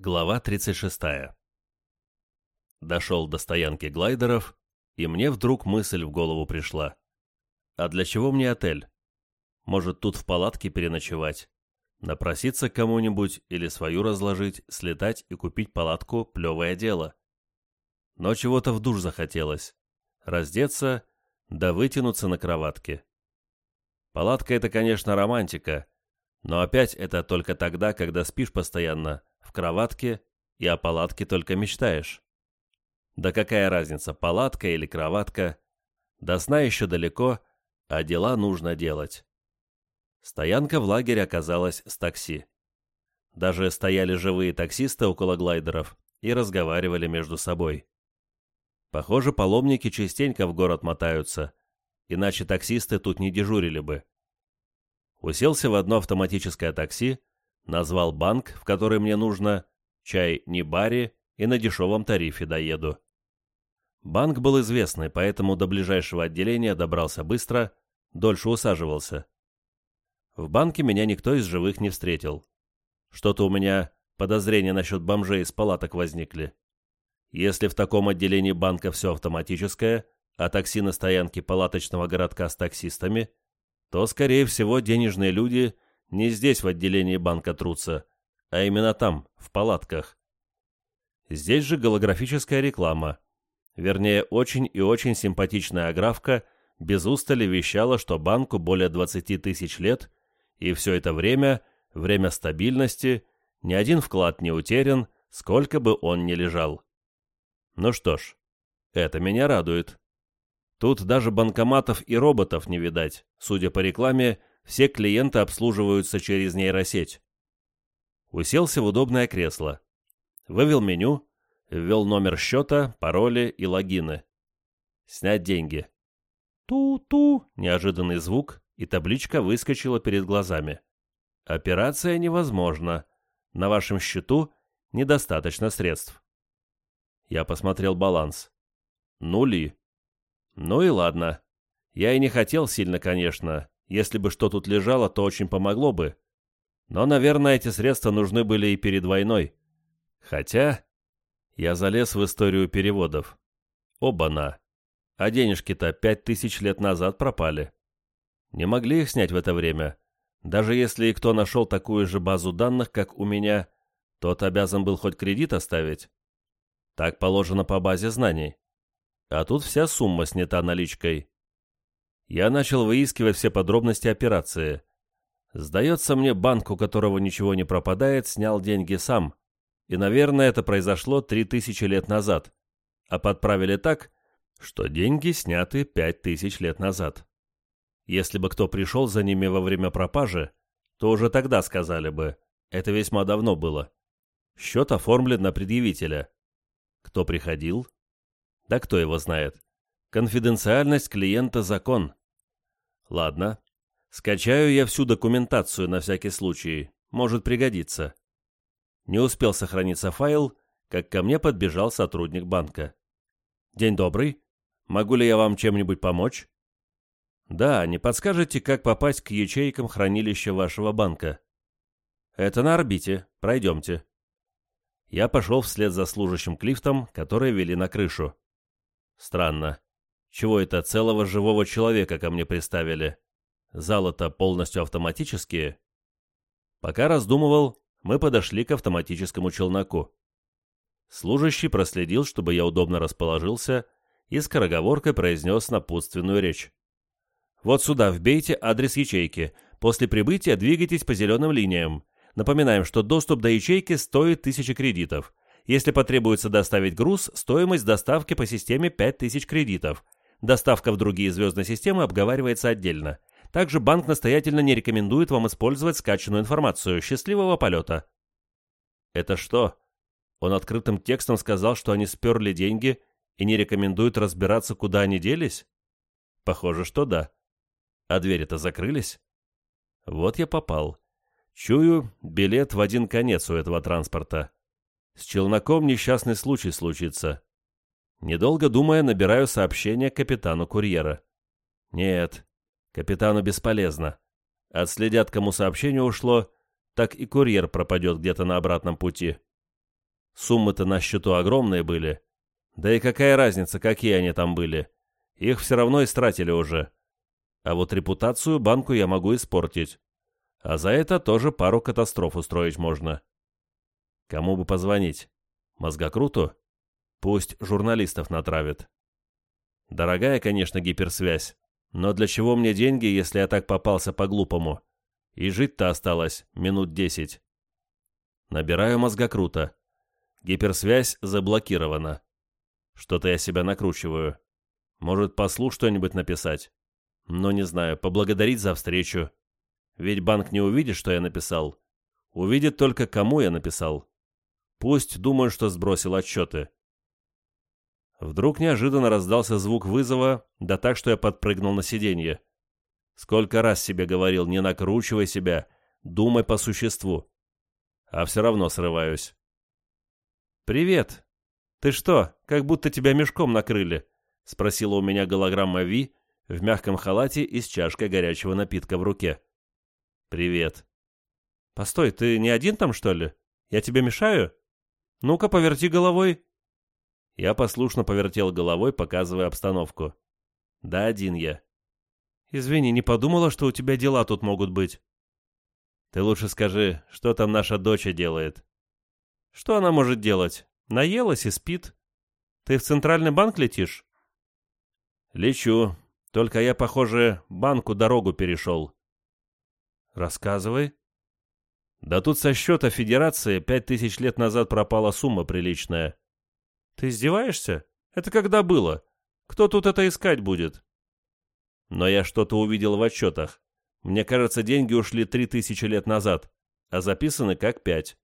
Глава 36. Дошел до стоянки глайдеров, и мне вдруг мысль в голову пришла. А для чего мне отель? Может, тут в палатке переночевать? Напроситься к кому-нибудь или свою разложить, слетать и купить палатку – плевое дело. Но чего-то в душ захотелось. Раздеться, да вытянуться на кроватке. Палатка – это, конечно, романтика, но опять это только тогда, когда спишь постоянно – в кроватке и о палатке только мечтаешь. Да какая разница, палатка или кроватка? До сна еще далеко, а дела нужно делать. Стоянка в лагере оказалась с такси. Даже стояли живые таксисты около глайдеров и разговаривали между собой. Похоже, паломники частенько в город мотаются, иначе таксисты тут не дежурили бы. Уселся в одно автоматическое такси, Назвал банк, в который мне нужно, чай не баре и на дешевом тарифе доеду. Банк был известный, поэтому до ближайшего отделения добрался быстро, дольше усаживался. В банке меня никто из живых не встретил. Что-то у меня подозрения насчет бомжей из палаток возникли. Если в таком отделении банка все автоматическое, а такси на стоянке палаточного городка с таксистами, то, скорее всего, денежные люди – не здесь в отделении банка трутся, а именно там, в палатках. Здесь же голографическая реклама. Вернее, очень и очень симпатичная аграфка без устали вещала, что банку более 20 тысяч лет, и все это время, время стабильности, ни один вклад не утерян, сколько бы он ни лежал. Ну что ж, это меня радует. Тут даже банкоматов и роботов не видать, судя по рекламе, все клиенты обслуживаются через нейросеть. Уселся в удобное кресло. Вывел меню, ввел номер счета, пароли и логины. Снять деньги. Ту-ту, неожиданный звук, и табличка выскочила перед глазами. Операция невозможна. На вашем счету недостаточно средств. Я посмотрел баланс. Нули. Ну и ладно. Я и не хотел сильно, конечно, если бы что тут лежало, то очень помогло бы. Но, наверное, эти средства нужны были и перед войной. Хотя... Я залез в историю переводов. Оба-на. А денежки-то пять тысяч лет назад пропали. Не могли их снять в это время. Даже если и кто нашел такую же базу данных, как у меня, тот обязан был хоть кредит оставить. Так положено по базе знаний. А тут вся сумма снята наличкой я начал выискивать все подробности операции. Сдается мне, банк, у которого ничего не пропадает, снял деньги сам. И, наверное, это произошло три тысячи лет назад. А подправили так, что деньги сняты пять тысяч лет назад. Если бы кто пришел за ними во время пропажи, то уже тогда сказали бы, это весьма давно было. Счет оформлен на предъявителя. Кто приходил? Да кто его знает. Конфиденциальность клиента – закон. Ладно. Скачаю я всю документацию на всякий случай. Может пригодиться. Не успел сохраниться файл, как ко мне подбежал сотрудник банка. «День добрый. Могу ли я вам чем-нибудь помочь?» «Да, не подскажете, как попасть к ячейкам хранилища вашего банка?» «Это на орбите. Пройдемте». Я пошел вслед за служащим к лифтам, которые вели на крышу. Странно. Чего это целого живого человека ко мне приставили? Залы-то полностью автоматические. Пока раздумывал, мы подошли к автоматическому челноку. Служащий проследил, чтобы я удобно расположился, и скороговоркой произнес напутственную речь. «Вот сюда вбейте адрес ячейки. После прибытия двигайтесь по зеленым линиям. Напоминаем, что доступ до ячейки стоит 1000 кредитов. Если потребуется доставить груз, стоимость доставки по системе 5000 кредитов. Доставка в другие звездные системы обговаривается отдельно. Также банк настоятельно не рекомендует вам использовать скачанную информацию. Счастливого полета. Это что? Он открытым текстом сказал, что они сперли деньги и не рекомендует разбираться, куда они делись? Похоже, что да. А двери-то закрылись? Вот я попал. Чую, билет в один конец у этого транспорта. С челноком несчастный случай случится. Недолго думая, набираю сообщение капитану курьера. Нет, капитану бесполезно. Отследят, кому сообщение ушло, так и курьер пропадет где-то на обратном пути. Суммы-то на счету огромные были. Да и какая разница, какие они там были. Их все равно истратили уже. А вот репутацию банку я могу испортить. А за это тоже пару катастроф устроить можно. Кому бы позвонить? Мозгокруту? Пусть журналистов натравит. Дорогая, конечно, гиперсвязь. Но для чего мне деньги, если я так попался по-глупому? И жить-то осталось минут десять. Набираю мозгокрута. Гиперсвязь заблокирована. Что-то я себя накручиваю. Может, послу что-нибудь написать? Но не знаю, поблагодарить за встречу. Ведь банк не увидит, что я написал. Увидит только, кому я написал. Пусть думают, что сбросил отчеты. Вдруг неожиданно раздался звук вызова, да так, что я подпрыгнул на сиденье. Сколько раз себе говорил, не накручивай себя, думай по существу. А все равно срываюсь. «Привет. Ты что, как будто тебя мешком накрыли?» — спросила у меня голограмма Ви в мягком халате и с чашкой горячего напитка в руке. «Привет». «Постой, ты не один там, что ли? Я тебе мешаю? Ну-ка, поверти головой». Я послушно повертел головой, показывая обстановку. Да, один я. Извини, не подумала, что у тебя дела тут могут быть. Ты лучше скажи, что там наша дочь делает. Что она может делать? Наелась и спит. Ты в центральный банк летишь? Лечу. Только я, похоже, банку дорогу перешел. Рассказывай. Да тут со счета Федерации пять тысяч лет назад пропала сумма приличная. Ты издеваешься? Это когда было? Кто тут это искать будет? Но я что-то увидел в отчетах. Мне кажется, деньги ушли три тысячи лет назад, а записаны как пять.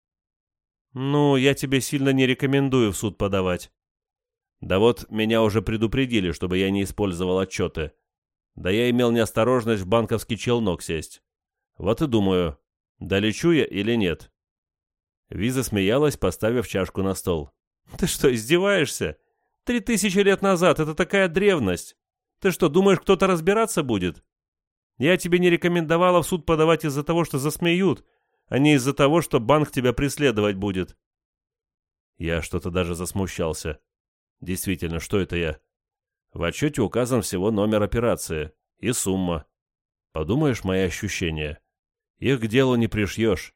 Ну, я тебе сильно не рекомендую в суд подавать. Да вот меня уже предупредили, чтобы я не использовал отчеты. Да я имел неосторожность в банковский челнок сесть. Вот и думаю, долечу я или нет. Виза смеялась, поставив чашку на стол. Ты что, издеваешься? Три тысячи лет назад, это такая древность. Ты что, думаешь, кто-то разбираться будет? Я тебе не рекомендовала в суд подавать из-за того, что засмеют, а не из-за того, что банк тебя преследовать будет. Я что-то даже засмущался. Действительно, что это я? В отчете указан всего номер операции и сумма. Подумаешь, мои ощущения. Их к делу не пришьешь.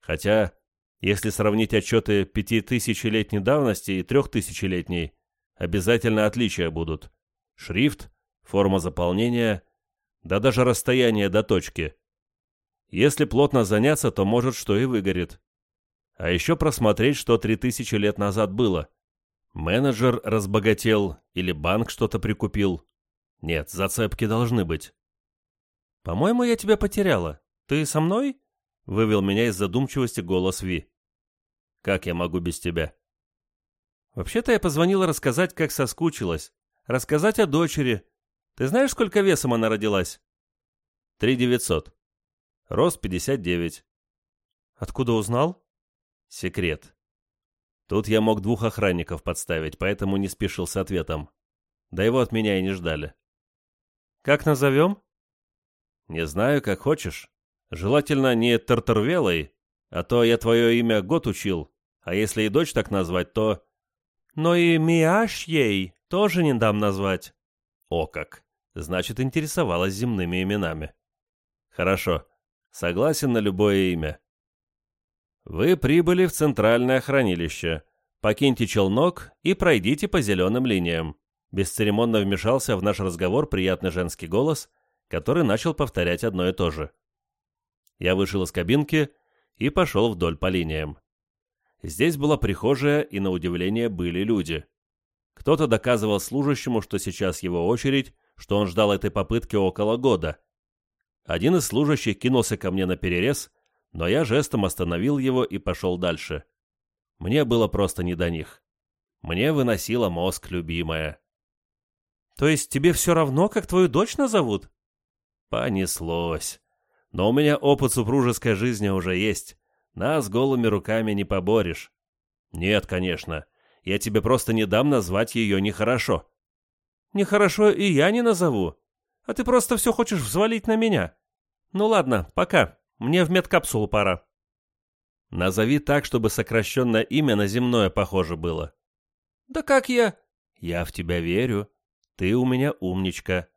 Хотя если сравнить отчеты пятитысячелетней давности и трехтысячелетней, обязательно отличия будут. Шрифт, форма заполнения, да даже расстояние до точки. Если плотно заняться, то может что и выгорит. А еще просмотреть, что три тысячи лет назад было. Менеджер разбогател или банк что-то прикупил. Нет, зацепки должны быть. «По-моему, я тебя потеряла. Ты со мной?» Вывел меня из задумчивости голос Ви. «Как я могу без тебя?» «Вообще-то я позвонила рассказать, как соскучилась. Рассказать о дочери. Ты знаешь, сколько весом она родилась?» «Три девятьсот. Рост пятьдесят девять». «Откуда узнал?» «Секрет. Тут я мог двух охранников подставить, поэтому не спешил с ответом. Да его от меня и не ждали». «Как назовем?» «Не знаю, как хочешь. Желательно не Тартарвелой, а то я твое имя год учил, а если и дочь так назвать, то... Но и Миаш ей тоже не дам назвать. О как! Значит, интересовалась земными именами. Хорошо. Согласен на любое имя. Вы прибыли в центральное хранилище. Покиньте челнок и пройдите по зеленым линиям. Бесцеремонно вмешался в наш разговор приятный женский голос, который начал повторять одно и то же. Я вышел из кабинки и пошел вдоль по линиям. Здесь была прихожая, и на удивление были люди. Кто-то доказывал служащему, что сейчас его очередь, что он ждал этой попытки около года. Один из служащих кинулся ко мне на перерез, но я жестом остановил его и пошел дальше. Мне было просто не до них. Мне выносила мозг, любимая. «То есть тебе все равно, как твою дочь назовут?» Понеслось. Но у меня опыт супружеской жизни уже есть. Нас голыми руками не поборешь. Нет, конечно. Я тебе просто не дам назвать ее нехорошо. Нехорошо и я не назову. А ты просто все хочешь взвалить на меня. Ну ладно, пока. Мне в медкапсулу пора. Назови так, чтобы сокращенное имя на земное похоже было. Да как я? Я в тебя верю. Ты у меня умничка.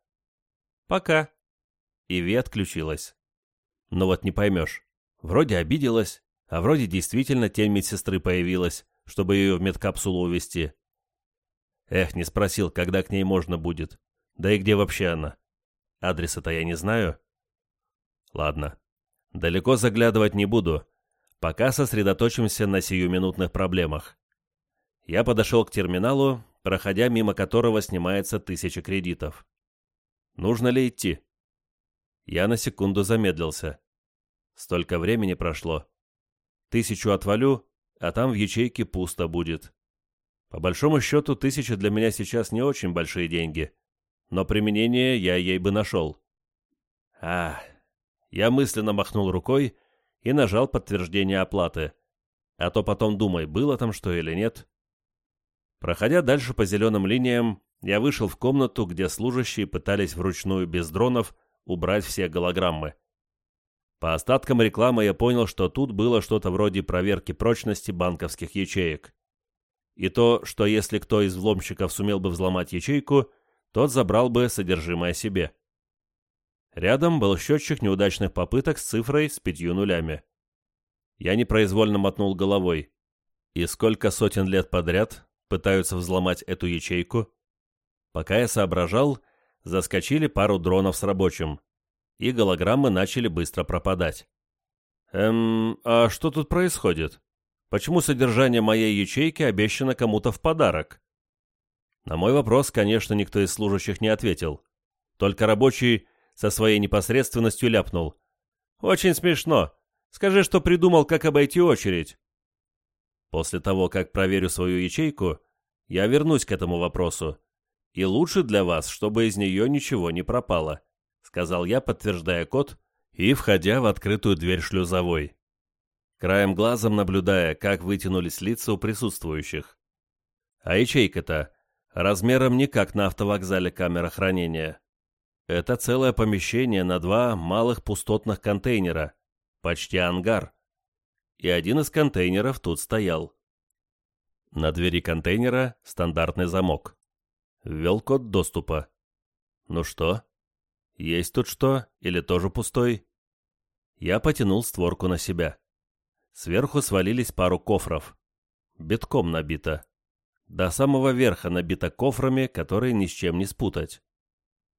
Пока. И Ви отключилась. Но вот не поймешь. Вроде обиделась, а вроде действительно тень медсестры появилась, чтобы ее в медкапсулу увезти. Эх, не спросил, когда к ней можно будет. Да и где вообще она? Адреса-то я не знаю. Ладно. Далеко заглядывать не буду. Пока сосредоточимся на сиюминутных проблемах. Я подошел к терминалу, проходя мимо которого снимается тысяча кредитов. Нужно ли идти? Я на секунду замедлился. Столько времени прошло. Тысячу отвалю, а там в ячейке пусто будет. По большому счету, тысяча для меня сейчас не очень большие деньги, но применение я ей бы нашел. А, я мысленно махнул рукой и нажал подтверждение оплаты. А то потом думай, было там что или нет. Проходя дальше по зеленым линиям, я вышел в комнату, где служащие пытались вручную без дронов убрать все голограммы. По остаткам рекламы я понял, что тут было что-то вроде проверки прочности банковских ячеек. И то, что если кто из взломщиков сумел бы взломать ячейку, тот забрал бы содержимое себе. Рядом был счетчик неудачных попыток с цифрой с пятью нулями. Я непроизвольно мотнул головой. И сколько сотен лет подряд пытаются взломать эту ячейку? Пока я соображал, заскочили пару дронов с рабочим, и голограммы начали быстро пропадать. Эм, а что тут происходит? Почему содержание моей ячейки обещано кому-то в подарок? На мой вопрос, конечно, никто из служащих не ответил. Только рабочий со своей непосредственностью ляпнул. «Очень смешно. Скажи, что придумал, как обойти очередь». После того, как проверю свою ячейку, я вернусь к этому вопросу и лучше для вас, чтобы из нее ничего не пропало», — сказал я, подтверждая код и входя в открытую дверь шлюзовой. Краем глазом наблюдая, как вытянулись лица у присутствующих. А ячейка-то размером не как на автовокзале камера хранения. Это целое помещение на два малых пустотных контейнера, почти ангар. И один из контейнеров тут стоял. На двери контейнера стандартный замок. Ввел код доступа. Ну что? Есть тут что? Или тоже пустой? Я потянул створку на себя. Сверху свалились пару кофров. Битком набито. До самого верха набито кофрами, которые ни с чем не спутать.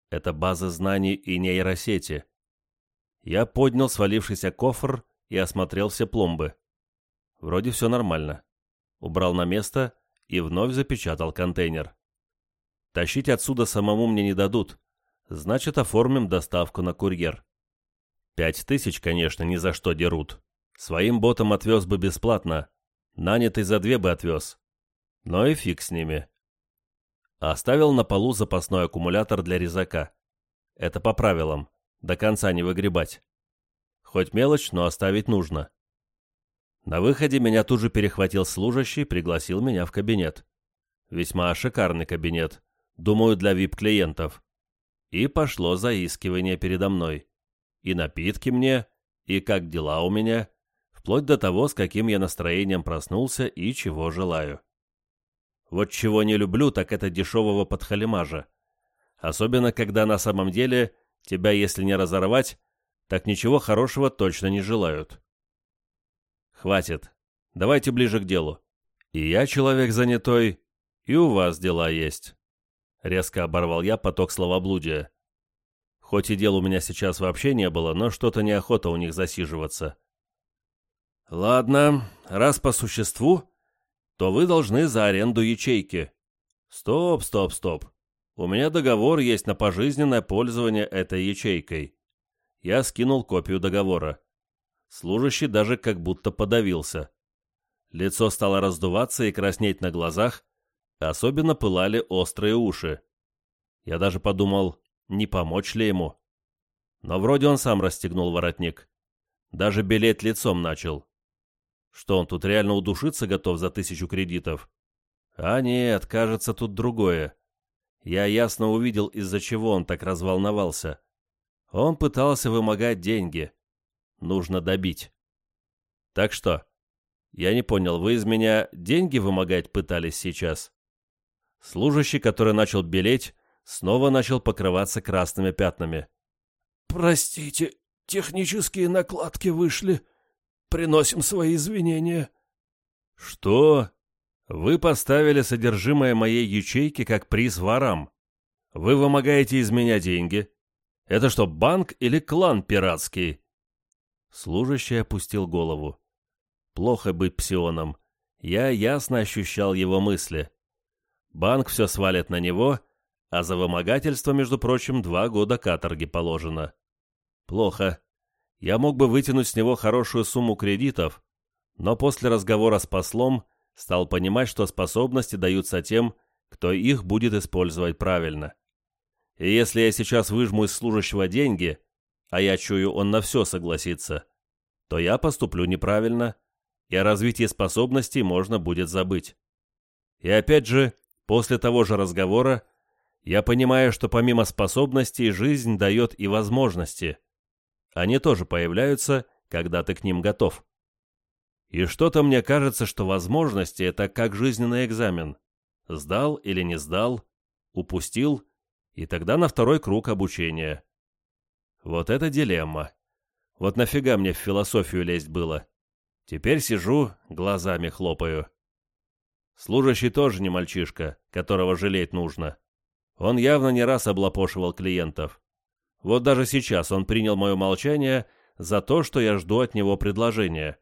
Это база знаний и нейросети. Я поднял свалившийся кофр и осмотрел все пломбы. Вроде все нормально. Убрал на место и вновь запечатал контейнер. Тащить отсюда самому мне не дадут. Значит, оформим доставку на курьер. Пять тысяч, конечно, ни за что дерут. Своим ботом отвез бы бесплатно. Нанятый за две бы отвез. Но и фиг с ними. Оставил на полу запасной аккумулятор для резака. Это по правилам. До конца не выгребать. Хоть мелочь, но оставить нужно. На выходе меня тут же перехватил служащий, пригласил меня в кабинет. Весьма шикарный кабинет думаю, для вип-клиентов. И пошло заискивание передо мной. И напитки мне, и как дела у меня, вплоть до того, с каким я настроением проснулся и чего желаю. Вот чего не люблю, так это дешевого подхалимажа. Особенно, когда на самом деле тебя, если не разорвать, так ничего хорошего точно не желают. Хватит. Давайте ближе к делу. И я человек занятой, и у вас дела есть. Резко оборвал я поток словоблудия. Хоть и дел у меня сейчас вообще не было, но что-то неохота у них засиживаться. Ладно, раз по существу, то вы должны за аренду ячейки. Стоп, стоп, стоп. У меня договор есть на пожизненное пользование этой ячейкой. Я скинул копию договора. Служащий даже как будто подавился. Лицо стало раздуваться и краснеть на глазах, Особенно пылали острые уши. Я даже подумал, не помочь ли ему. Но вроде он сам расстегнул воротник. Даже белеть лицом начал. Что он тут реально удушиться готов за тысячу кредитов? А нет, кажется, тут другое. Я ясно увидел, из-за чего он так разволновался. Он пытался вымогать деньги. Нужно добить. Так что, Я не понял, вы из меня деньги вымогать пытались сейчас? Служащий, который начал белеть, снова начал покрываться красными пятнами. «Простите, технические накладки вышли. Приносим свои извинения». «Что? Вы поставили содержимое моей ячейки как приз ворам. Вы вымогаете из меня деньги. Это что, банк или клан пиратский?» Служащий опустил голову. Плохо быть псионом. Я ясно ощущал его мысли. Банк все свалит на него, а за вымогательство, между прочим, два года каторги положено. Плохо. Я мог бы вытянуть с него хорошую сумму кредитов, но после разговора с послом стал понимать, что способности даются тем, кто их будет использовать правильно. И если я сейчас выжму из служащего деньги, а я чую, он на все согласится, то я поступлю неправильно, и о развитии способностей можно будет забыть. И опять же, после того же разговора, я понимаю, что помимо способностей жизнь дает и возможности. Они тоже появляются, когда ты к ним готов. И что-то мне кажется, что возможности — это как жизненный экзамен. Сдал или не сдал, упустил, и тогда на второй круг обучения. Вот это дилемма. Вот нафига мне в философию лезть было? Теперь сижу, глазами хлопаю. Служащий тоже не мальчишка, которого жалеть нужно. Он явно не раз облапошивал клиентов. Вот даже сейчас он принял мое молчание за то, что я жду от него предложения.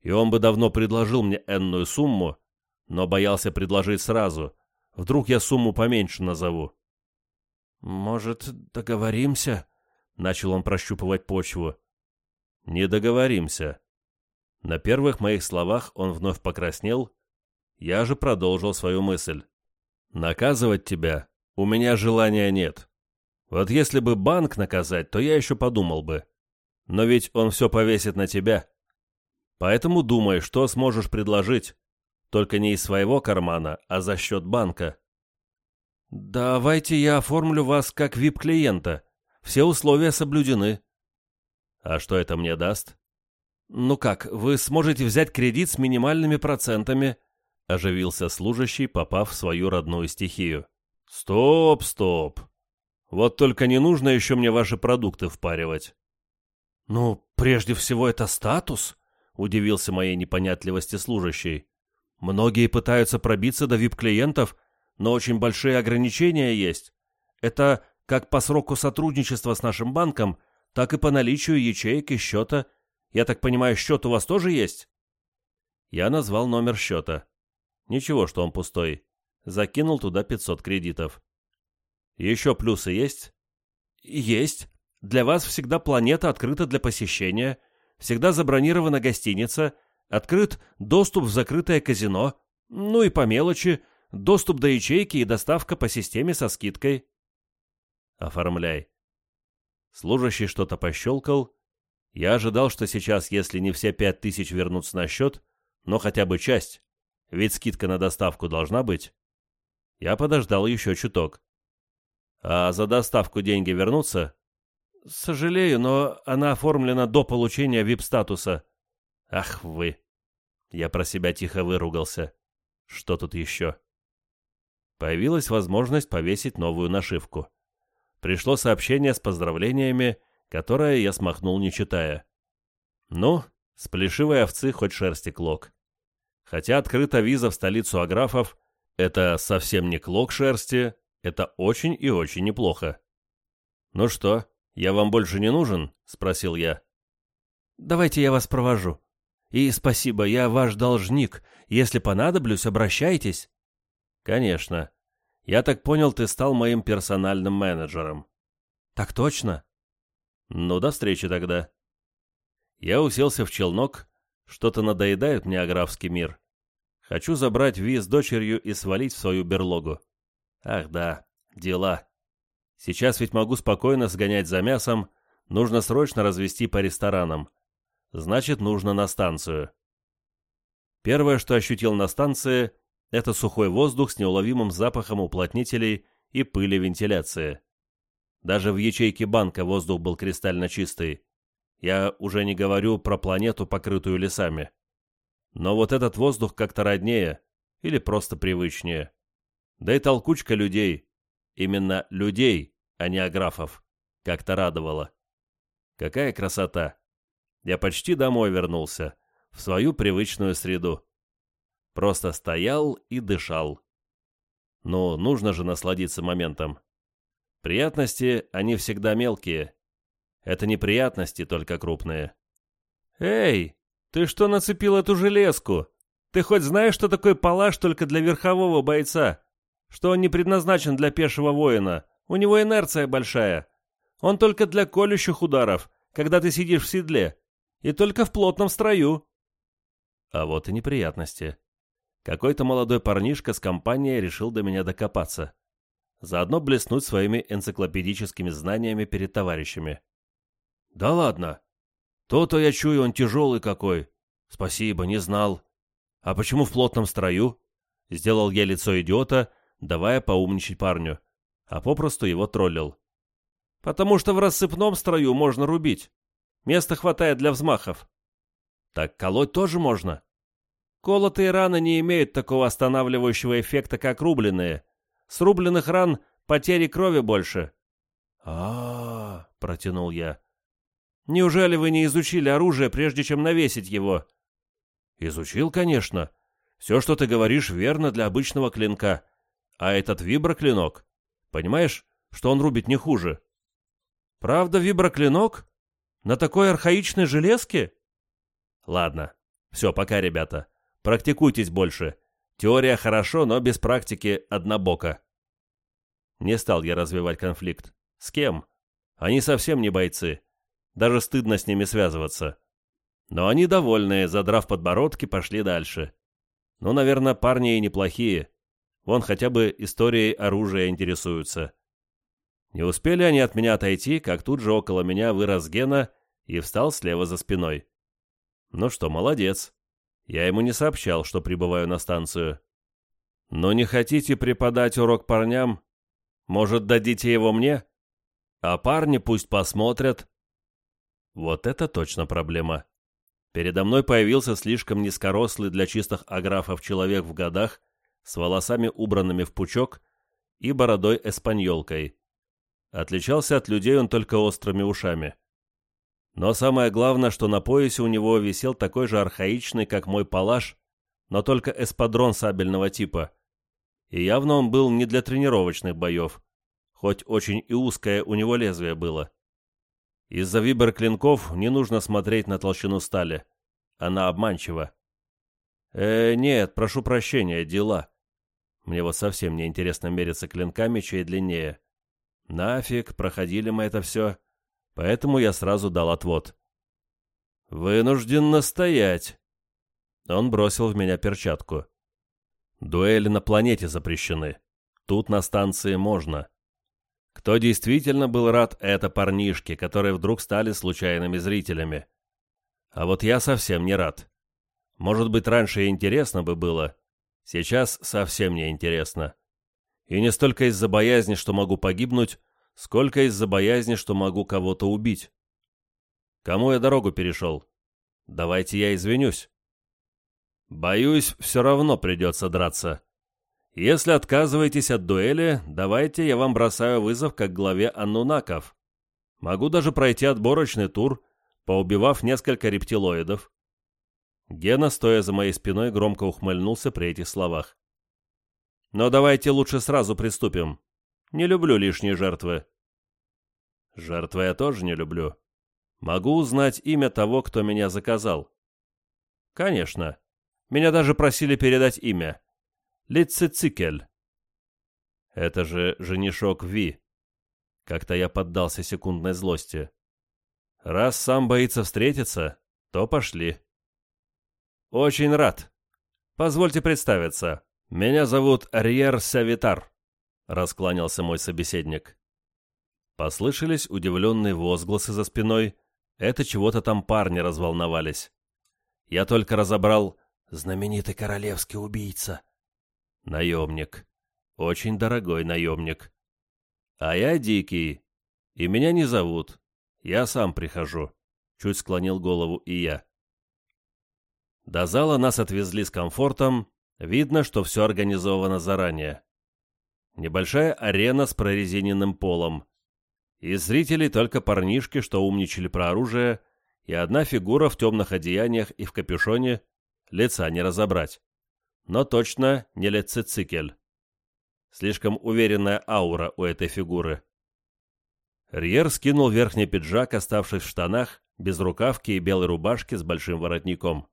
И он бы давно предложил мне энную сумму, но боялся предложить сразу. Вдруг я сумму поменьше назову. «Может, договоримся?» — начал он прощупывать почву. «Не договоримся». На первых моих словах он вновь покраснел, я же продолжил свою мысль. «Наказывать тебя у меня желания нет. Вот если бы банк наказать, то я еще подумал бы. Но ведь он все повесит на тебя. Поэтому думай, что сможешь предложить. Только не из своего кармана, а за счет банка. «Давайте я оформлю вас как вип-клиента. Все условия соблюдены». «А что это мне даст?» «Ну как, вы сможете взять кредит с минимальными процентами», — оживился служащий, попав в свою родную стихию. «Стоп, стоп. Вот только не нужно еще мне ваши продукты впаривать». «Ну, прежде всего, это статус», — удивился моей непонятливости служащий. «Многие пытаются пробиться до вип-клиентов, — но очень большие ограничения есть. Это как по сроку сотрудничества с нашим банком, так и по наличию ячеек и счета. Я так понимаю, счет у вас тоже есть?» Я назвал номер счета. Ничего, что он пустой. Закинул туда 500 кредитов. «Еще плюсы есть?» «Есть. Для вас всегда планета открыта для посещения, всегда забронирована гостиница, открыт доступ в закрытое казино, ну и по мелочи – доступ до ячейки и доставка по системе со скидкой. Оформляй. Служащий что-то пощелкал. Я ожидал, что сейчас, если не все пять тысяч вернутся на счет, но хотя бы часть, ведь скидка на доставку должна быть. Я подождал еще чуток. А за доставку деньги вернутся? Сожалею, но она оформлена до получения вип-статуса. Ах вы! Я про себя тихо выругался. Что тут еще? Появилась возможность повесить новую нашивку. Пришло сообщение с поздравлениями, которое я смахнул не читая. Ну, с плешивой овцы хоть шерсти клок. Хотя открыта виза в столицу Аграфов, это совсем не клок шерсти, это очень и очень неплохо. «Ну что, я вам больше не нужен?» — спросил я. «Давайте я вас провожу. И спасибо, я ваш должник. Если понадоблюсь, обращайтесь». «Конечно. Я так понял, ты стал моим персональным менеджером». «Так точно». «Ну, до встречи тогда». Я уселся в челнок. Что-то надоедает мне аграфский мир. Хочу забрать Ви с дочерью и свалить в свою берлогу. Ах да, дела. Сейчас ведь могу спокойно сгонять за мясом, нужно срочно развести по ресторанам. Значит, нужно на станцию. Первое, что ощутил на станции, это сухой воздух с неуловимым запахом уплотнителей и пыли вентиляции. Даже в ячейке банка воздух был кристально чистый. Я уже не говорю про планету, покрытую лесами. Но вот этот воздух как-то роднее или просто привычнее. Да и толкучка людей, именно людей, а не аграфов, как-то радовала. Какая красота! Я почти домой вернулся, в свою привычную среду. Просто стоял и дышал. Ну, нужно же насладиться моментом. Приятности, они всегда мелкие. Это не приятности, только крупные. «Эй, ты что нацепил эту железку? Ты хоть знаешь, что такое палаш только для верхового бойца? Что он не предназначен для пешего воина? У него инерция большая. Он только для колющих ударов, когда ты сидишь в седле. И только в плотном строю». А вот и неприятности. Какой-то молодой парнишка с компанией решил до меня докопаться. Заодно блеснуть своими энциклопедическими знаниями перед товарищами. «Да ладно. То-то я чую, он тяжелый какой. Спасибо, не знал. А почему в плотном строю?» Сделал я лицо идиота, давая поумничать парню, а попросту его троллил. «Потому что в рассыпном строю можно рубить. Места хватает для взмахов». «Так колоть тоже можно?» «Колотые раны не имеют такого останавливающего эффекта, как рубленые. С рубленных ран потери крови больше». А -а -а, протянул я. Неужели вы не изучили оружие, прежде чем навесить его?» «Изучил, конечно. Все, что ты говоришь, верно для обычного клинка. А этот виброклинок, понимаешь, что он рубит не хуже?» «Правда виброклинок? На такой архаичной железке?» «Ладно. Все, пока, ребята. Практикуйтесь больше. Теория хорошо, но без практики однобоко». Не стал я развивать конфликт. С кем? Они совсем не бойцы. Даже стыдно с ними связываться. Но они довольные, задрав подбородки, пошли дальше. Ну, наверное, парни и неплохие. Вон хотя бы историей оружия интересуются. Не успели они от меня отойти, как тут же около меня вырос Гена и встал слева за спиной. Ну что, молодец. Я ему не сообщал, что прибываю на станцию. Но не хотите преподать урок парням? Может, дадите его мне? А парни пусть посмотрят, вот это точно проблема. Передо мной появился слишком низкорослый для чистых аграфов человек в годах, с волосами убранными в пучок и бородой эспаньолкой. Отличался от людей он только острыми ушами. Но самое главное, что на поясе у него висел такой же архаичный, как мой палаш, но только эспадрон сабельного типа. И явно он был не для тренировочных боев, хоть очень и узкое у него лезвие было. Из-за вибр-клинков не нужно смотреть на толщину стали. Она обманчива. Э, нет, прошу прощения, дела. Мне вот совсем не интересно мериться клинками, чей длиннее. Нафиг, проходили мы это все. Поэтому я сразу дал отвод. Вынужден настоять. Он бросил в меня перчатку. Дуэли на планете запрещены. Тут на станции можно. Кто действительно был рад, это парнишки, которые вдруг стали случайными зрителями. А вот я совсем не рад. Может быть, раньше интересно бы было. Сейчас совсем не интересно. И не столько из-за боязни, что могу погибнуть, сколько из-за боязни, что могу кого-то убить. Кому я дорогу перешел? Давайте я извинюсь. Боюсь, все равно придется драться. Если отказываетесь от дуэли, давайте я вам бросаю вызов как главе аннунаков. Могу даже пройти отборочный тур, поубивав несколько рептилоидов». Гена, стоя за моей спиной, громко ухмыльнулся при этих словах. «Но давайте лучше сразу приступим. Не люблю лишние жертвы». «Жертвы я тоже не люблю. Могу узнать имя того, кто меня заказал?» «Конечно. Меня даже просили передать имя. Лицицикель. Это же женишок Ви. Как-то я поддался секундной злости. Раз сам боится встретиться, то пошли. Очень рад. Позвольте представиться. Меня зовут Арьер Савитар, раскланялся мой собеседник. Послышались удивленные возгласы за спиной. Это чего-то там парни разволновались. Я только разобрал «знаменитый королевский убийца», Наемник. Очень дорогой наемник. А я дикий. И меня не зовут. Я сам прихожу. Чуть склонил голову и я. До зала нас отвезли с комфортом, видно, что все организовано заранее. Небольшая арена с прорезиненным полом. Из зрителей только парнишки, что умничали про оружие, и одна фигура в темных одеяниях и в капюшоне, лица не разобрать. Но точно не Лецицикель. Слишком уверенная аура у этой фигуры. Рьер скинул верхний пиджак, оставшись в штанах, без рукавки и белой рубашки с большим воротником.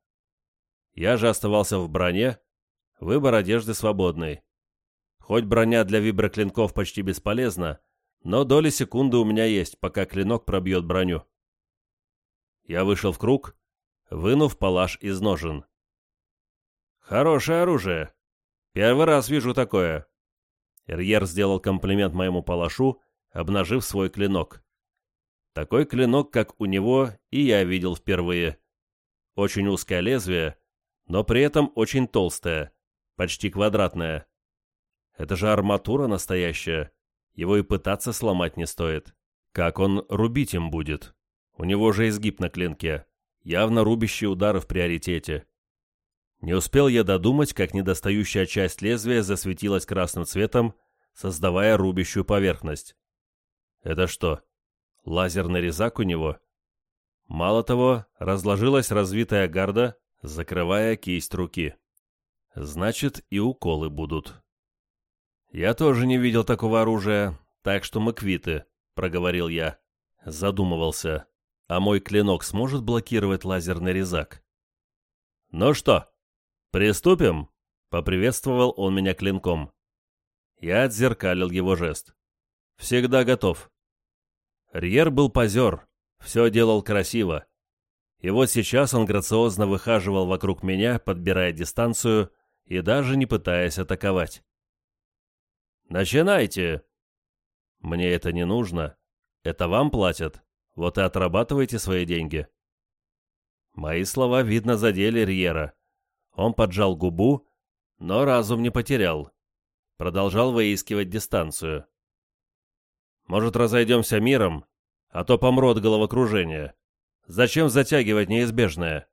Я же оставался в броне, выбор одежды свободный. Хоть броня для виброклинков почти бесполезна, но доли секунды у меня есть, пока клинок пробьет броню. Я вышел в круг, вынув палаш из ножен. «Хорошее оружие. Первый раз вижу такое». Эрьер сделал комплимент моему палашу, обнажив свой клинок. Такой клинок, как у него, и я видел впервые. Очень узкое лезвие, но при этом очень толстое, почти квадратное. Это же арматура настоящая. Его и пытаться сломать не стоит. Как он рубить им будет? У него же изгиб на клинке. Явно рубящий удары в приоритете. Не успел я додумать, как недостающая часть лезвия засветилась красным цветом, создавая рубящую поверхность. Это что, лазерный резак у него? Мало того, разложилась развитая гарда, закрывая кисть руки. Значит, и уколы будут. Я тоже не видел такого оружия, так что мы квиты, проговорил я. Задумывался. А мой клинок сможет блокировать лазерный резак? «Ну что, приступим?» — поприветствовал он меня клинком. Я отзеркалил его жест. «Всегда готов». Рьер был позер, все делал красиво. И вот сейчас он грациозно выхаживал вокруг меня, подбирая дистанцию и даже не пытаясь атаковать. «Начинайте!» «Мне это не нужно. Это вам платят?» Вот и отрабатывайте свои деньги». Мои слова, видно, задели Рьера. Он поджал губу, но разум не потерял. Продолжал выискивать дистанцию. «Может, разойдемся миром, а то помру от головокружения. Зачем затягивать неизбежное?»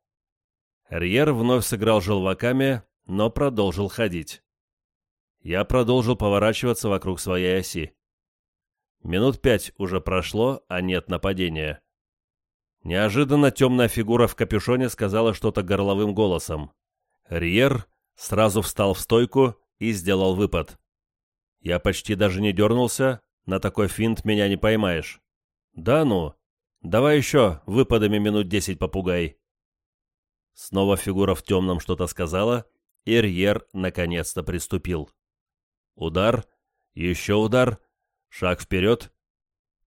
Рьер вновь сыграл желваками, но продолжил ходить. Я продолжил поворачиваться вокруг своей оси. Минут пять уже прошло, а нет нападения. Неожиданно темная фигура в капюшоне сказала что-то горловым голосом. Риер сразу встал в стойку и сделал выпад. Я почти даже не дернулся, на такой финт меня не поймаешь. Да ну, давай еще выпадами минут десять попугай. Снова фигура в темном что-то сказала, и Риер наконец-то приступил. Удар, еще удар — Шаг вперед?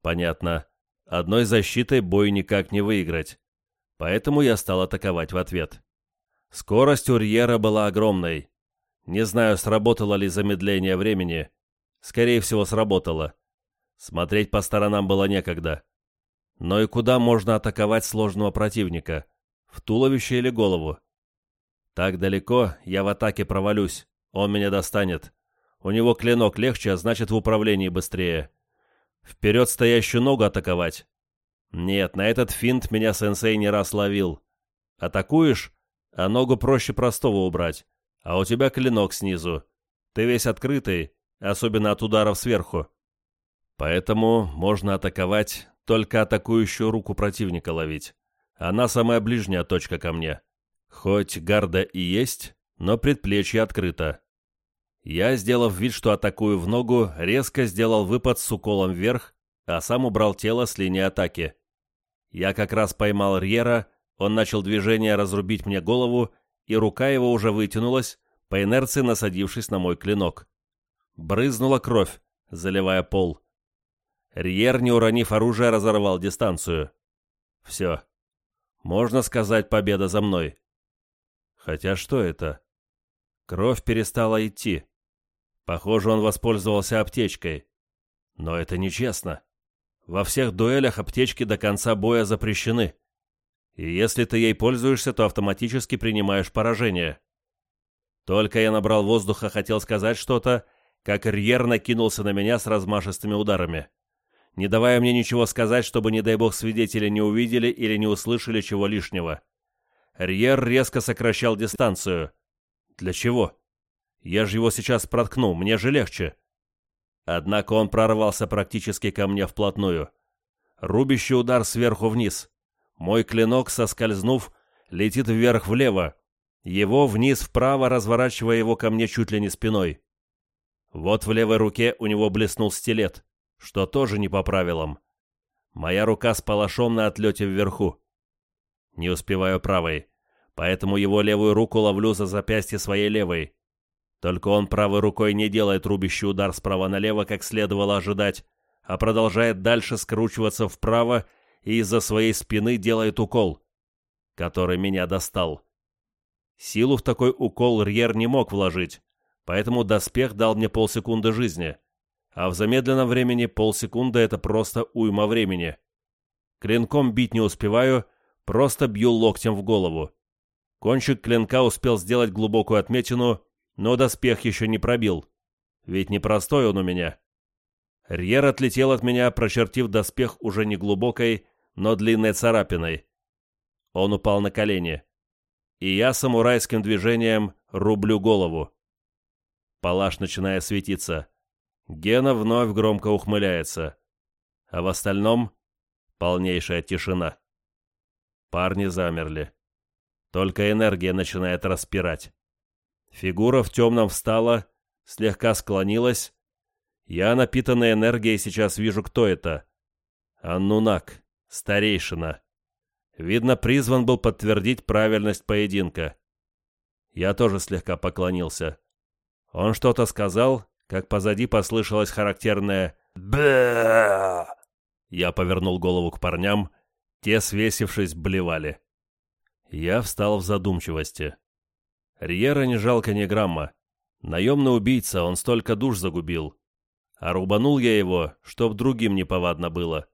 Понятно. Одной защитой бой никак не выиграть. Поэтому я стал атаковать в ответ. Скорость Урьера была огромной. Не знаю, сработало ли замедление времени. Скорее всего, сработало. Смотреть по сторонам было некогда. Но и куда можно атаковать сложного противника? В туловище или голову? Так далеко я в атаке провалюсь. Он меня достанет. У него клинок легче, а значит в управлении быстрее. Вперед стоящую ногу атаковать? Нет, на этот финт меня сенсей не раз ловил. Атакуешь, а ногу проще простого убрать. А у тебя клинок снизу. Ты весь открытый, особенно от ударов сверху. Поэтому можно атаковать, только атакующую руку противника ловить. Она самая ближняя точка ко мне. Хоть гарда и есть, но предплечье открыто. Я, сделав вид, что атакую в ногу, резко сделал выпад с уколом вверх, а сам убрал тело с линии атаки. Я как раз поймал Рьера, он начал движение разрубить мне голову, и рука его уже вытянулась, по инерции насадившись на мой клинок. Брызнула кровь, заливая пол. Рьер, не уронив оружие, разорвал дистанцию. Все. Можно сказать, победа за мной. Хотя что это? Кровь перестала идти. Похоже, он воспользовался аптечкой. Но это нечестно. Во всех дуэлях аптечки до конца боя запрещены. И если ты ей пользуешься, то автоматически принимаешь поражение. Только я набрал воздуха, хотел сказать что-то, как Рьер накинулся на меня с размашистыми ударами, не давая мне ничего сказать, чтобы, не дай бог, свидетели не увидели или не услышали чего лишнего. Рьер резко сокращал дистанцию. Для чего? Я же его сейчас проткну, мне же легче. Однако он прорвался практически ко мне вплотную. Рубящий удар сверху вниз. Мой клинок, соскользнув, летит вверх-влево. Его вниз вправо, разворачивая его ко мне чуть ли не спиной. Вот в левой руке у него блеснул стилет, что тоже не по правилам. Моя рука с палашом на отлете вверху. Не успеваю правой, поэтому его левую руку ловлю за запястье своей левой. Только он правой рукой не делает рубящий удар справа налево, как следовало ожидать, а продолжает дальше скручиваться вправо и из-за своей спины делает укол, который меня достал. Силу в такой укол Рьер не мог вложить, поэтому доспех дал мне полсекунды жизни, а в замедленном времени полсекунды — это просто уйма времени. Клинком бить не успеваю, просто бью локтем в голову. Кончик клинка успел сделать глубокую отметину, но доспех еще не пробил, ведь непростой он у меня. Рьер отлетел от меня, прочертив доспех уже не глубокой, но длинной царапиной. Он упал на колени. И я самурайским движением рублю голову. Палаш начинает светиться. Гена вновь громко ухмыляется. А в остальном полнейшая тишина. Парни замерли. Только энергия начинает распирать. Фигура в темном встала, слегка склонилась. Я, напитанный энергией, сейчас вижу, кто это. Аннунак, старейшина. Видно, призван был подтвердить правильность поединка. Я тоже слегка поклонился. Он что-то сказал, как позади послышалось характерное «Бэ!». Я повернул голову к парням, те, свесившись, блевали. Я встал в задумчивости. Риера не жалко ни грамма. Наемный убийца, он столько душ загубил. А рубанул я его, чтоб другим неповадно было.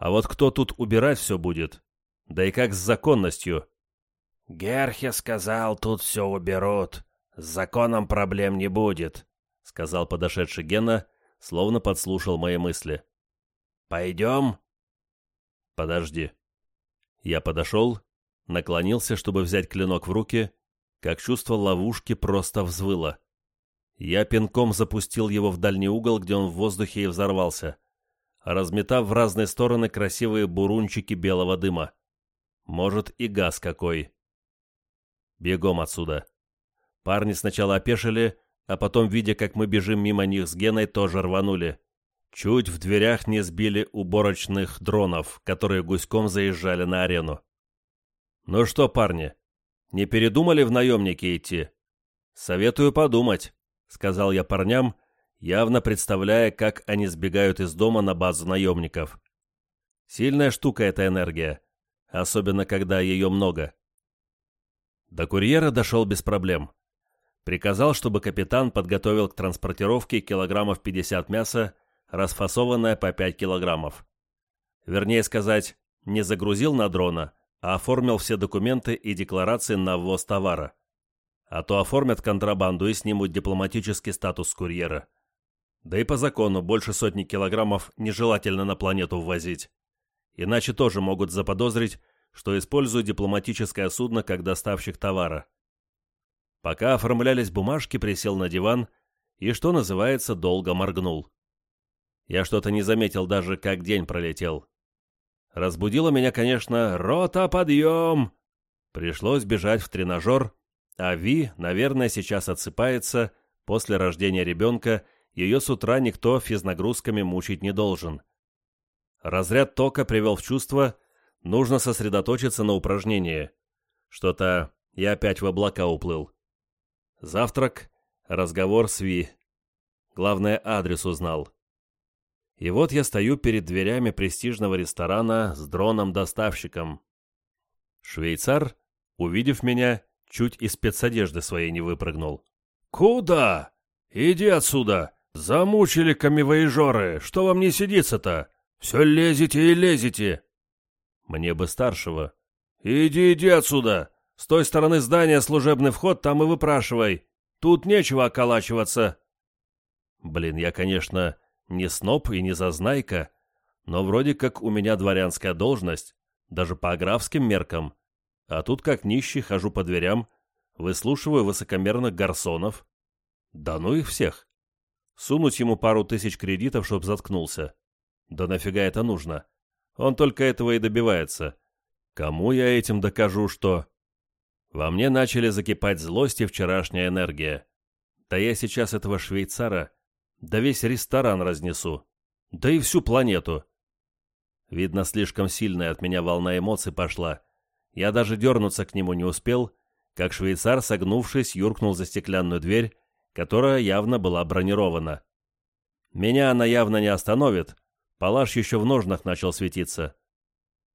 А вот кто тут убирать все будет? Да и как с законностью? Герхе сказал, тут все уберут. С законом проблем не будет, сказал подошедший Гена, словно подслушал мои мысли. Пойдем? Подожди. Я подошел, наклонился, чтобы взять клинок в руки, как чувство ловушки просто взвыло. Я пинком запустил его в дальний угол, где он в воздухе и взорвался, разметав в разные стороны красивые бурунчики белого дыма. Может, и газ какой. Бегом отсюда. Парни сначала опешили, а потом, видя, как мы бежим мимо них с Геной, тоже рванули. Чуть в дверях не сбили уборочных дронов, которые гуськом заезжали на арену. «Ну что, парни, не передумали в наемники идти? Советую подумать, сказал я парням, явно представляя, как они сбегают из дома на базу наемников. Сильная штука эта энергия, особенно когда ее много. До курьера дошел без проблем. Приказал, чтобы капитан подготовил к транспортировке килограммов 50 мяса, расфасованное по 5 килограммов. Вернее сказать, не загрузил на дрона, а оформил все документы и декларации на ввоз товара. А то оформят контрабанду и снимут дипломатический статус курьера. Да и по закону больше сотни килограммов нежелательно на планету ввозить. Иначе тоже могут заподозрить, что используют дипломатическое судно как доставщик товара. Пока оформлялись бумажки, присел на диван и, что называется, долго моргнул. Я что-то не заметил даже, как день пролетел. Разбудила меня, конечно, «Рота, подъем!» Пришлось бежать в тренажер, а Ви, наверное, сейчас отсыпается, после рождения ребенка ее с утра никто физнагрузками мучить не должен. Разряд тока привел в чувство, нужно сосредоточиться на упражнении. Что-то я опять в облака уплыл. Завтрак, разговор с Ви. Главное, адрес узнал. И вот я стою перед дверями престижного ресторана с дроном-доставщиком. Швейцар, увидев меня, чуть из спецодежды своей не выпрыгнул. «Куда? Иди отсюда! Замучили камевоежоры! Что вам не сидится-то? Все лезете и лезете!» «Мне бы старшего». «Иди, иди отсюда! С той стороны здания служебный вход, там и выпрашивай. Тут нечего околачиваться». Блин, я, конечно, не сноб и не зазнайка, но вроде как у меня дворянская должность, даже по графским меркам. А тут как нищий хожу по дверям, выслушиваю высокомерных гарсонов. Да ну их всех. Сунуть ему пару тысяч кредитов, чтоб заткнулся. Да нафига это нужно? Он только этого и добивается. Кому я этим докажу, что... Во мне начали закипать злость и вчерашняя энергия. Да я сейчас этого швейцара, да весь ресторан разнесу. Да и всю планету. Видно, слишком сильная от меня волна эмоций пошла. Я даже дернуться к нему не успел, как швейцар, согнувшись, юркнул за стеклянную дверь, которая явно была бронирована. Меня она явно не остановит. Палаш еще в ножнах начал светиться.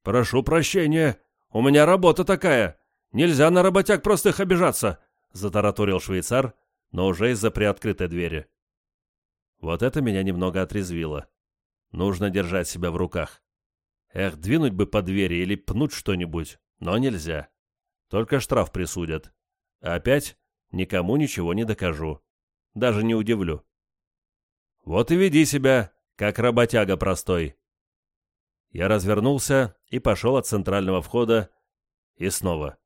«Прошу прощения, у меня работа такая. Нельзя на работяг простых обижаться», — затараторил швейцар, но уже из-за приоткрытой двери. Вот это меня немного отрезвило. Нужно держать себя в руках. Эх, двинуть бы по двери или пнуть что-нибудь, но нельзя. Только штраф присудят. А опять никому ничего не докажу. Даже не удивлю. Вот и веди себя, как работяга простой. Я развернулся и пошел от центрального входа. И снова.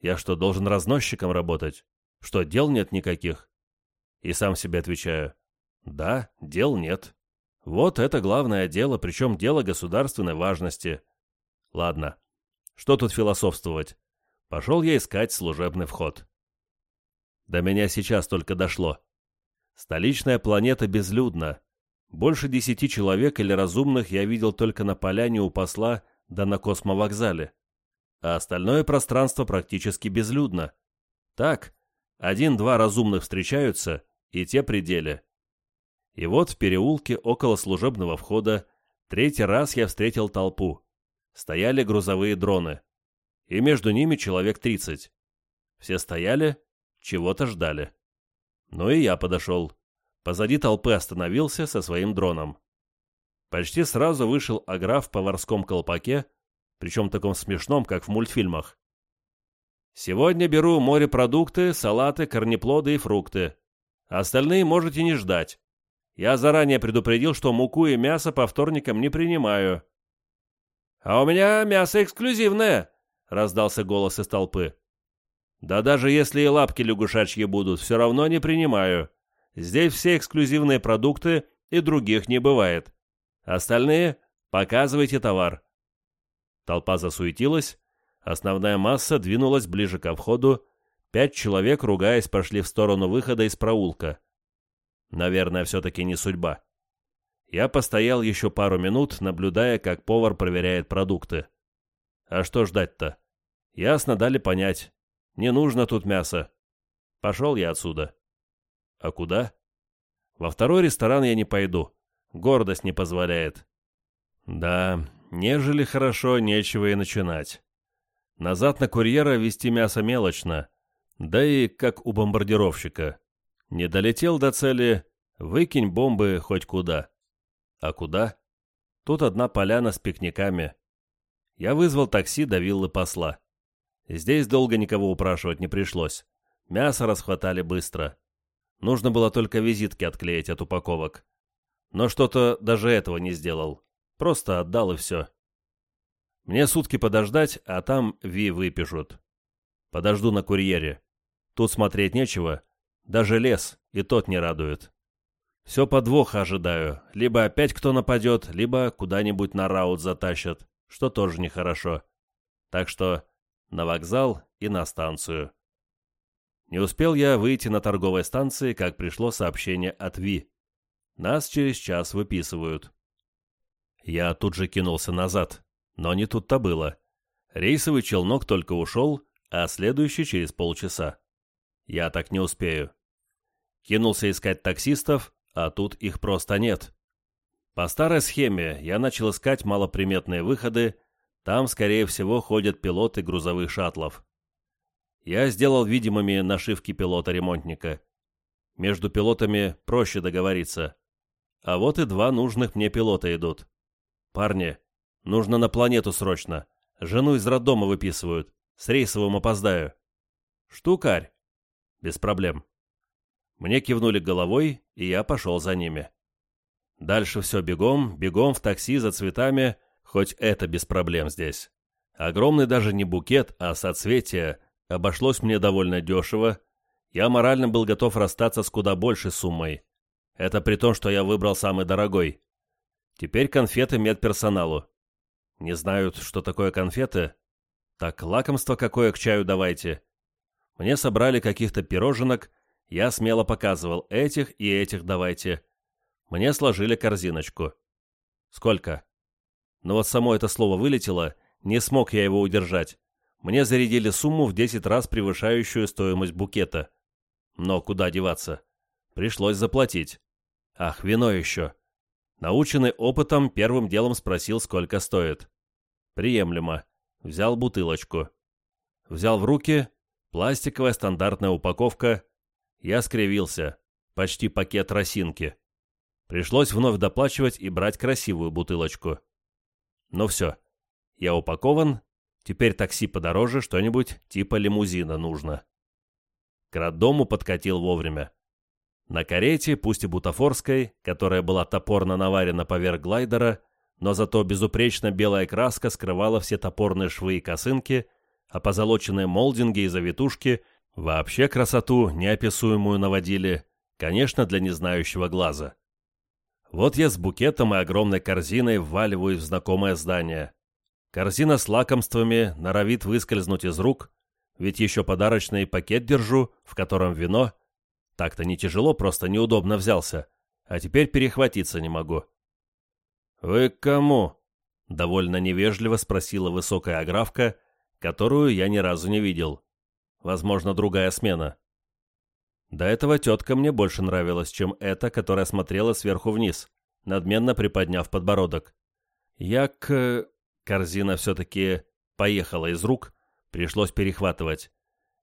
Я что, должен разносчиком работать? Что, дел нет никаких? И сам себе отвечаю. Да, дел нет. Вот это главное дело, причем дело государственной важности. Ладно, что тут философствовать? Пошел я искать служебный вход. До меня сейчас только дошло. Столичная планета безлюдна. Больше десяти человек или разумных я видел только на поляне у посла да на космовокзале. А остальное пространство практически безлюдно. Так, один-два разумных встречаются, и те пределе. И вот в переулке около служебного входа третий раз я встретил толпу. Стояли грузовые дроны. И между ними человек тридцать. Все стояли, чего-то ждали. Ну и я подошел. Позади толпы остановился со своим дроном. Почти сразу вышел Агра в поварском колпаке, причем таком смешном, как в мультфильмах. «Сегодня беру морепродукты, салаты, корнеплоды и фрукты. Остальные можете не ждать. Я заранее предупредил, что муку и мясо по вторникам не принимаю». «А у меня мясо эксклюзивное!» — раздался голос из толпы. «Да даже если и лапки лягушачьи будут, все равно не принимаю. Здесь все эксклюзивные продукты, и других не бывает. Остальные — показывайте товар». Толпа засуетилась, основная масса двинулась ближе ко входу, пять человек, ругаясь, пошли в сторону выхода из проулка. Наверное, все-таки не судьба. Я постоял еще пару минут, наблюдая, как повар проверяет продукты. А что ждать-то? Ясно дали понять. Не нужно тут мясо. Пошел я отсюда. А куда? Во второй ресторан я не пойду. Гордость не позволяет. Да, нежели хорошо, нечего и начинать. Назад на курьера вести мясо мелочно. Да и как у бомбардировщика. Не долетел до цели, выкинь бомбы хоть куда. А куда? Тут одна поляна с пикниками. Я вызвал такси до виллы посла. Здесь долго никого упрашивать не пришлось. Мясо расхватали быстро. Нужно было только визитки отклеить от упаковок. Но что-то даже этого не сделал. Просто отдал и все. Мне сутки подождать, а там Ви выпишут. Подожду на курьере. Тут смотреть нечего. Даже лес, и тот не радует. Все подвоха ожидаю. Либо опять кто нападет, либо куда-нибудь на раут затащат, что тоже нехорошо. Так что на вокзал и на станцию. Не успел я выйти на торговой станции, как пришло сообщение от Ви. Нас через час выписывают. Я тут же кинулся назад, но не тут-то было. Рейсовый челнок только ушел, а следующий через полчаса. Я так не успею. Кинулся искать таксистов, а тут их просто нет. По старой схеме я начал искать малоприметные выходы, там, скорее всего, ходят пилоты грузовых шаттлов. Я сделал видимыми нашивки пилота-ремонтника. Между пилотами проще договориться. А вот и два нужных мне пилота идут. Парни, нужно на планету срочно. Жену из роддома выписывают. С рейсовым опоздаю. Штукарь. Без проблем. Мне кивнули головой, и я пошел за ними. Дальше все бегом, бегом в такси за цветами, хоть это без проблем здесь. Огромный даже не букет, а соцветие обошлось мне довольно дешево. Я морально был готов расстаться с куда большей суммой. Это при том, что я выбрал самый дорогой. Теперь конфеты медперсоналу. Не знают, что такое конфеты? Так лакомство какое к чаю давайте. Мне собрали каких-то пироженок, я смело показывал этих и этих давайте. Мне сложили корзиночку. Сколько? Но вот само это слово вылетело, не смог я его удержать. Мне зарядили сумму в 10 раз превышающую стоимость букета. Но куда деваться? Пришлось заплатить. Ах, вино еще. Наученный опытом, первым делом спросил, сколько стоит. Приемлемо. Взял бутылочку. Взял в руки. Пластиковая стандартная упаковка. Я скривился. Почти пакет росинки. Пришлось вновь доплачивать и брать красивую бутылочку. Ну все. Я упакован. Теперь такси подороже, что-нибудь типа лимузина нужно. К роддому подкатил вовремя. На карете, пусть и бутафорской, которая была топорно наварена поверх глайдера, но зато безупречно белая краска скрывала все топорные швы и косынки, а позолоченные молдинги и завитушки вообще красоту неописуемую наводили, конечно, для незнающего глаза. Вот я с букетом и огромной корзиной вваливаюсь в знакомое здание. Корзина с лакомствами норовит выскользнуть из рук, ведь еще подарочный пакет держу, в котором вино — так-то не тяжело, просто неудобно взялся. А теперь перехватиться не могу. «Вы к кому?» — довольно невежливо спросила высокая аграфка, которую я ни разу не видел. Возможно, другая смена. До этого тетка мне больше нравилась, чем эта, которая смотрела сверху вниз, надменно приподняв подбородок. Я к... Корзина все-таки поехала из рук, пришлось перехватывать.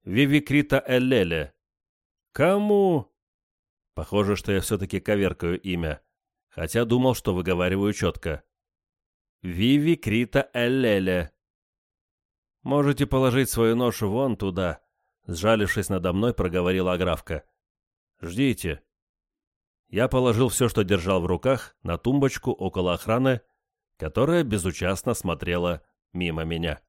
«Вивикрита Эллеле», «Кому?» Похоже, что я все-таки коверкаю имя, хотя думал, что выговариваю четко. «Виви Крита Эллеле». «Можете положить свою ношу вон туда», — сжалившись надо мной, проговорила Аграфка. «Ждите». Я положил все, что держал в руках, на тумбочку около охраны, которая безучастно смотрела мимо меня.